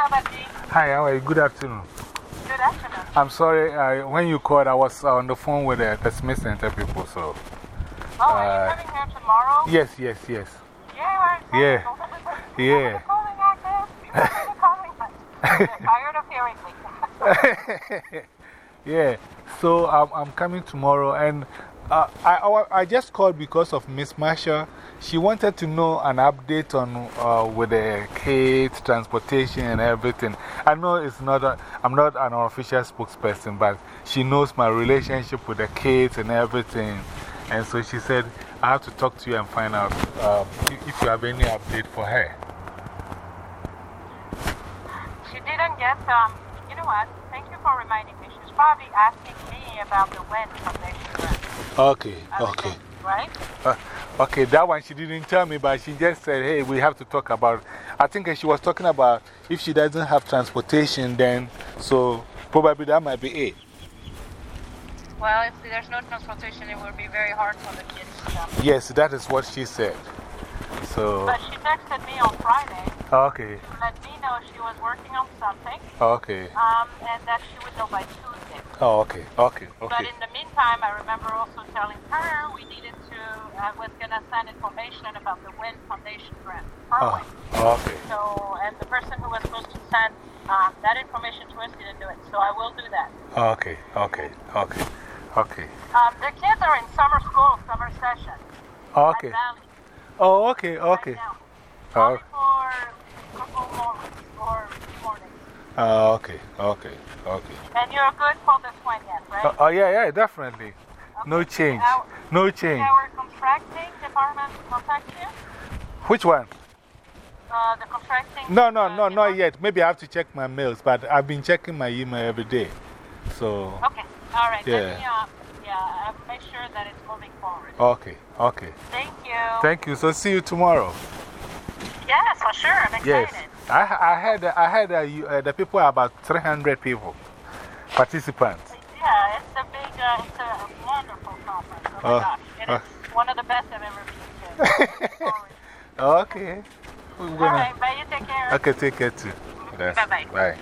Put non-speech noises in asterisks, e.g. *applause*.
Hi, how are you? Good afternoon. Good afternoon. I'm sorry, I, when you called, I was on the phone with the, the Smith Center people, so. Oh, are you uh, coming here tomorrow? Yes, yes, yes. Yeah. Yeah. Yeah. *laughs* calling like this? People are calling *laughs* tired of hearing me. *laughs* yeah, so I'm, I'm coming tomorrow, and uh, I, I, just called because of Miss Marsha. She wanted to know an update on uh, with the kids, transportation, and everything. I know it's not I'm not an official spokesperson, but she knows my relationship with the kids and everything. And so she said, I have to talk to you and find out um, if you have any update for her. She didn't get, um, you know what? Thank you for reminding me. She's probably asking me about the WEN Foundation grant. Okay, okay. Right? Uh, okay, that one she didn't tell me, but she just said, hey, we have to talk about I think she was talking about if she doesn't have transportation, then so probably that might be it. Well, if there's no transportation, it will be very hard for the kids to come. Yes, that is what she said. So, but she texted me on Friday. Okay. To let me know she was working on something. Okay. Um, and that she would know by Tuesday. Oh, okay. Okay. Okay. But in the meantime, I remember also telling her we needed to, I was going to send information about the WIN Foundation grant. Oh, okay. So, and the person who was supposed to send um, that information to us didn't do it. So I will do that. Okay. Okay. Okay. Okay. Um, the kids are in summer school, summer session. Okay. Oh, okay. Okay. Right Oh, okay. Okay. Okay. And you're good for this one yet, right? Oh, oh yeah, yeah, definitely. Okay. No change. Our, no change. Our contracting department contact you? Which one? Uh, the contracting. No, no, uh, no, not yet. Maybe I have to check my mails, but I've been checking my email every day. So. Okay. All right. Yeah. Let me, uh, yeah, I'll make sure that it's moving forward. Okay. Okay. Thank you. Thank you. So see you tomorrow. Yes, for sure. I'm excited. Yes. I, I heard, I heard uh, you, uh, the people are about 300 people, participants. Yeah, it's a big, uh, it's a wonderful conference. Oh my uh, gosh. It is one of the best I've ever been to. *laughs* okay. All right, bye. You take care. Okay, take care too. Bye bye. Bye.